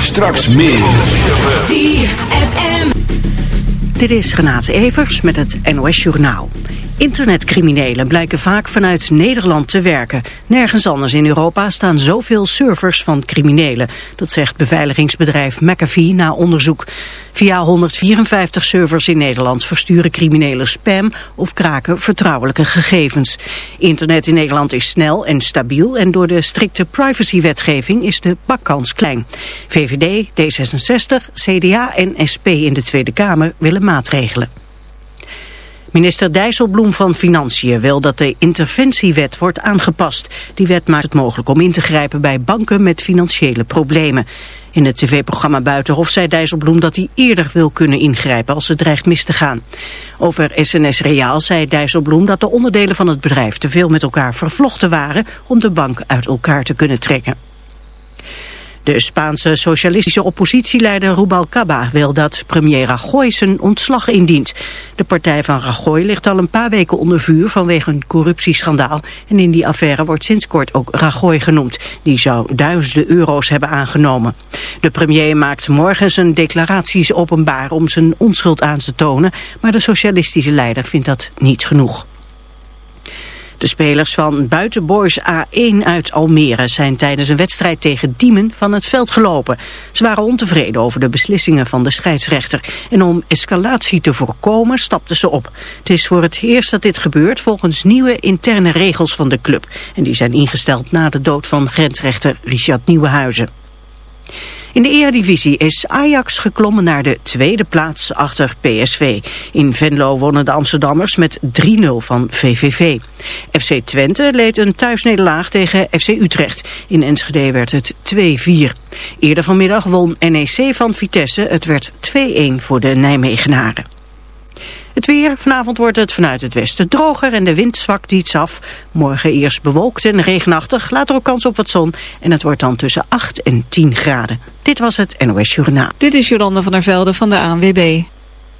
Straks meer. Dit is Renate Evers met het NOS Journaal. Internetcriminelen blijken vaak vanuit Nederland te werken. Nergens anders in Europa staan zoveel servers van criminelen. Dat zegt beveiligingsbedrijf McAfee na onderzoek. Via 154 servers in Nederland versturen criminelen spam of kraken vertrouwelijke gegevens. Internet in Nederland is snel en stabiel en door de strikte privacywetgeving is de bakkans klein. VVD, D66, CDA en SP in de Tweede Kamer willen maatregelen. Minister Dijsselbloem van Financiën wil dat de interventiewet wordt aangepast. Die wet maakt het mogelijk om in te grijpen bij banken met financiële problemen. In het tv-programma Buitenhof zei Dijsselbloem dat hij eerder wil kunnen ingrijpen als het dreigt mis te gaan. Over SNS Reaal zei Dijsselbloem dat de onderdelen van het bedrijf te veel met elkaar vervlochten waren om de bank uit elkaar te kunnen trekken. De Spaanse socialistische oppositieleider Rubalcaba wil dat premier Rajoy zijn ontslag indient. De partij van Rajoy ligt al een paar weken onder vuur vanwege een corruptieschandaal. En in die affaire wordt sinds kort ook Rajoy genoemd. Die zou duizenden euro's hebben aangenomen. De premier maakt morgen zijn declaraties openbaar om zijn onschuld aan te tonen. Maar de socialistische leider vindt dat niet genoeg. De spelers van Buitenboys A1 uit Almere zijn tijdens een wedstrijd tegen Diemen van het veld gelopen. Ze waren ontevreden over de beslissingen van de scheidsrechter. En om escalatie te voorkomen stapten ze op. Het is voor het eerst dat dit gebeurt volgens nieuwe interne regels van de club. En die zijn ingesteld na de dood van grensrechter Richard Nieuwenhuizen. In de Eredivisie is Ajax geklommen naar de tweede plaats achter PSV. In Venlo wonnen de Amsterdammers met 3-0 van VVV. FC Twente leed een thuisnederlaag tegen FC Utrecht. In Enschede werd het 2-4. Eerder vanmiddag won NEC van Vitesse. Het werd 2-1 voor de Nijmegenaren. Het weer, vanavond wordt het vanuit het westen droger en de wind zwakt iets af. Morgen eerst bewolkt en regenachtig, later ook kans op wat zon. En het wordt dan tussen 8 en 10 graden. Dit was het NOS Journaal. Dit is Jolanda van der Velde van de ANWB.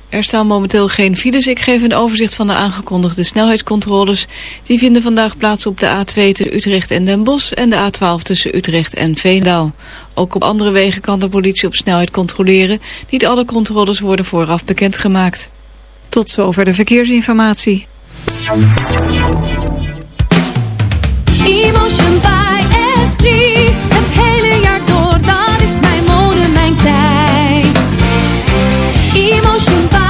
Er staan momenteel geen files. Ik geef een overzicht van de aangekondigde snelheidscontroles. Die vinden vandaag plaats op de A2 tussen Utrecht en Den Bosch en de A12 tussen Utrecht en Veendaal. Ook op andere wegen kan de politie op snelheid controleren. Niet alle controles worden vooraf bekendgemaakt. Tot zover de verkeersinformatie. Emotion by Esprit. Het hele jaar door, dat is mijn mode, mijn tijd. Emotion by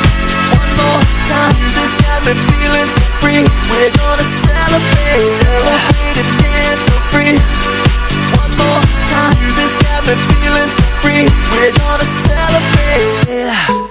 One more time. Got me feeling so free. We're gonna celebrate, celebrate and free. One more time. Got me feeling so free. We're gonna celebrate.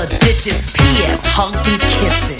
a. P.S. Honky kisses.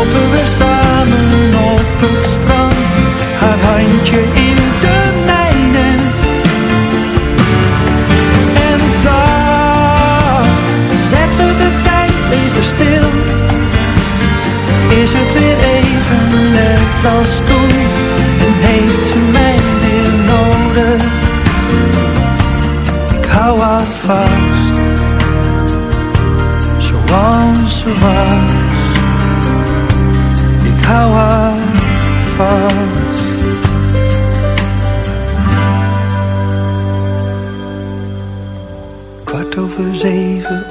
Lopen we samen op het strand, haar handje in de mijne. En daar zet ze de tijd even stil. Is het weer even net als toen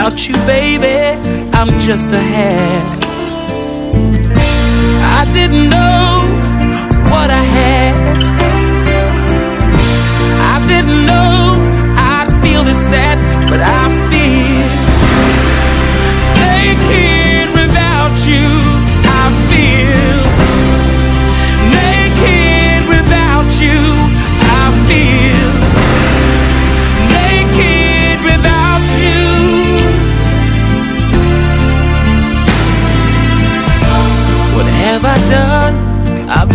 Without you, baby, I'm just a hat. I didn't know what I had. I didn't know I'd feel this sad, but I'm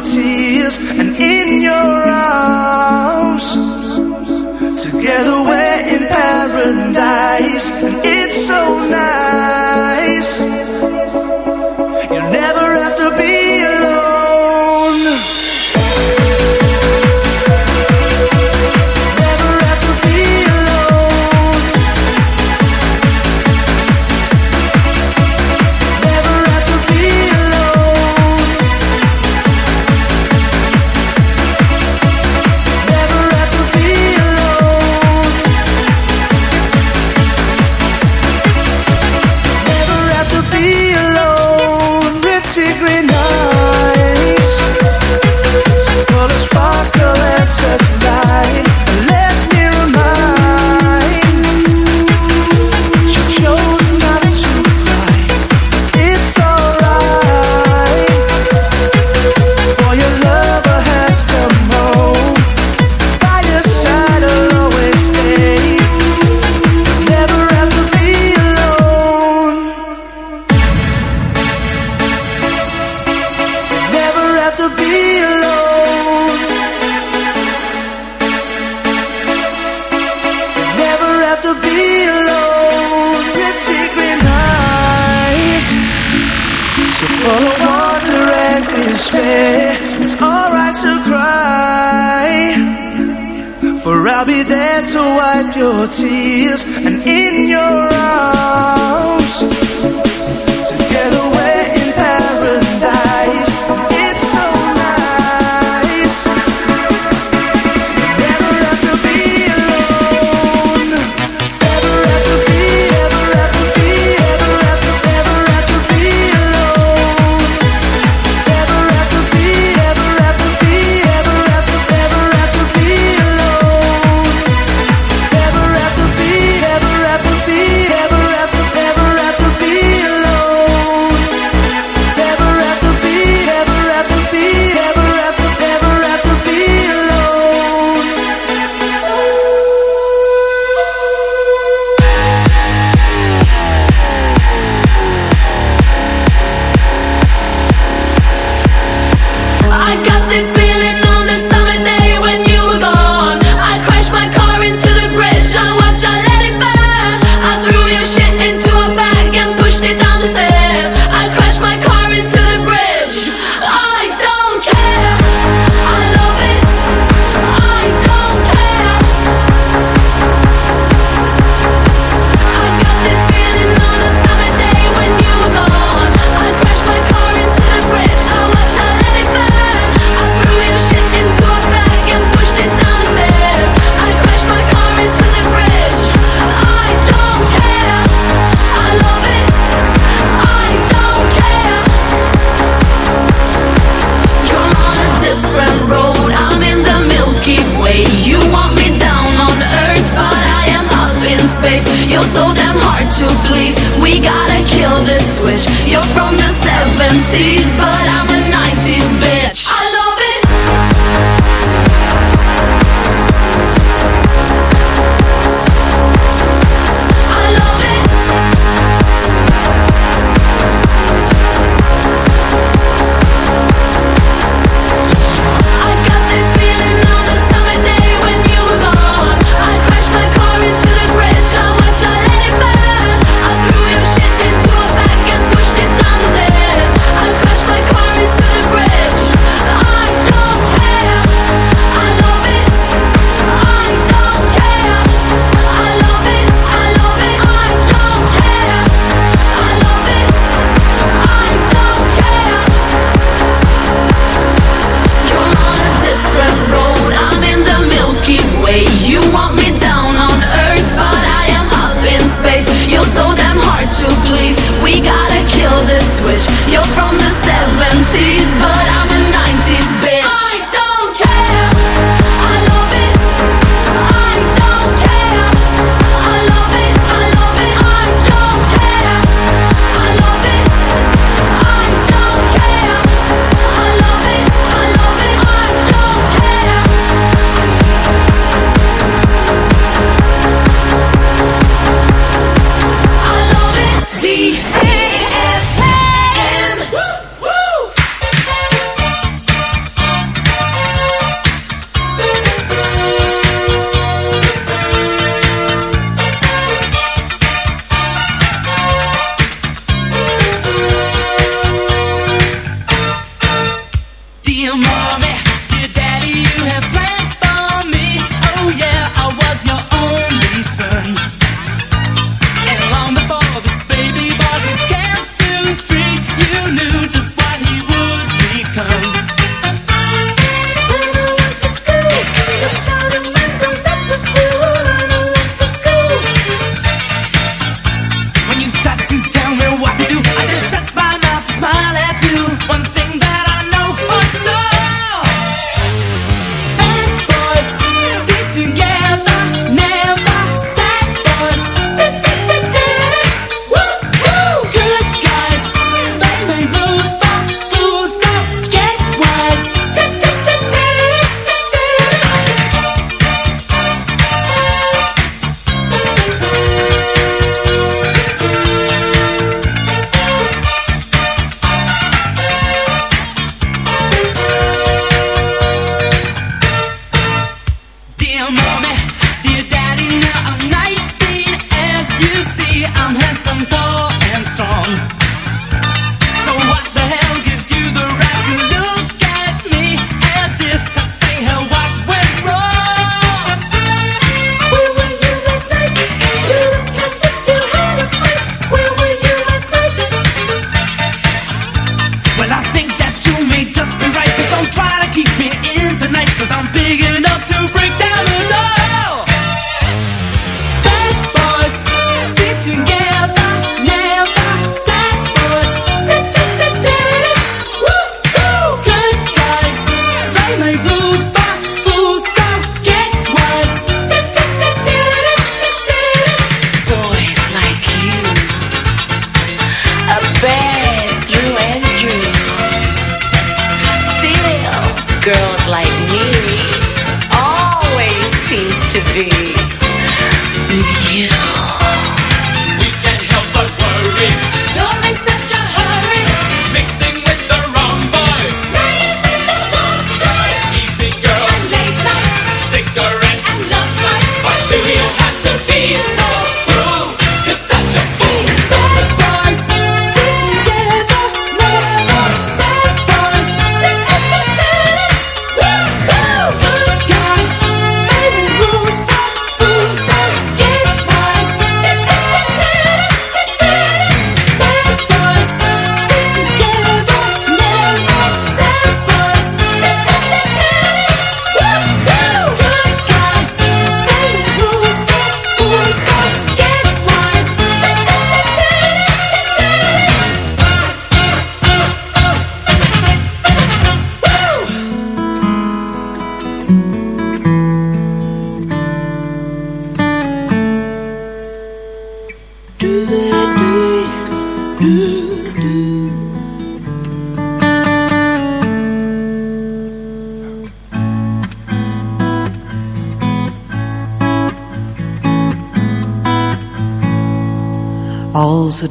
Tears and in your arms. Together we're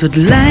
het lijkt.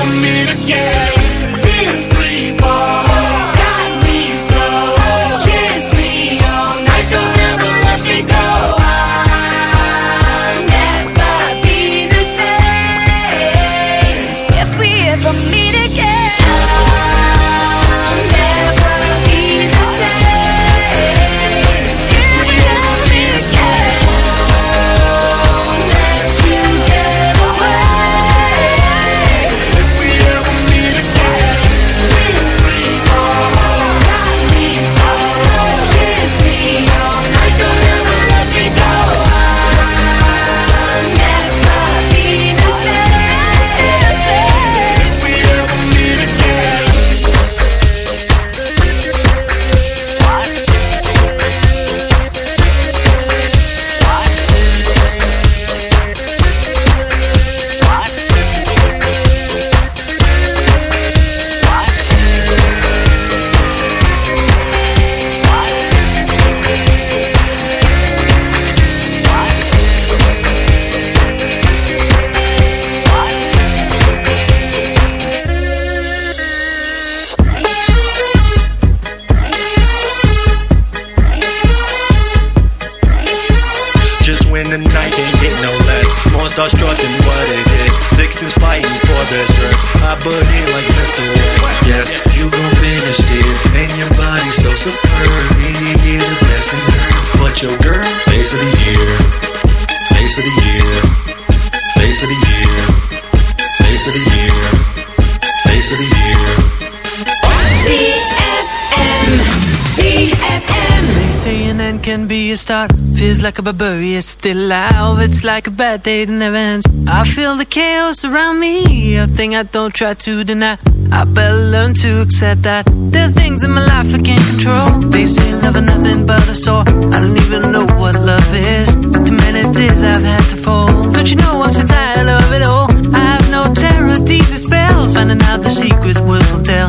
Got me can be a start. Feels like a barbarian still alive. It's like a bad day that never. I feel the chaos around me. A thing I don't try to deny. I better learn to accept that there are things in my life I can't control. They say love is nothing but a sore. I don't even know what love is. Too many tears I've had to fall. Don't you know I'm so tired of it all? I have no terror, these are spells. Finding out the secret words will tell.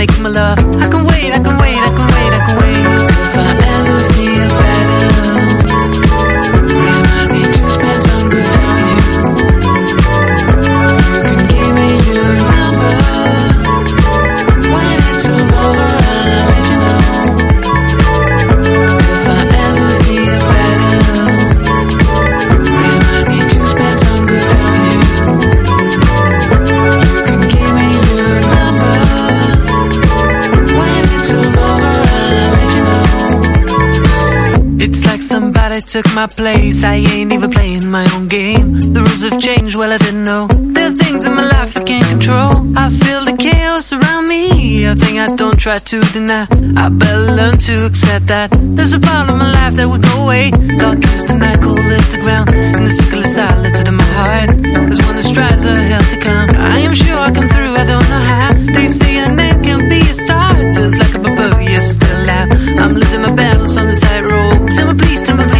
make my love. Took my place. I ain't even playing my own game. The rules have changed, well, I didn't know. There are things in my life I can't control. I feel the chaos around me. A thing I don't try to deny. I better learn to accept that. There's a part of my life that will go away. Dark is the night, cold is the ground. And the sickle is silent in my heart. There's one that strives are hell to come. I am sure I come through, I don't know how. They say a end can be a start. Feels like a barbarian still out. I'm losing my balance on the tightrope. Tell me please, tell me please,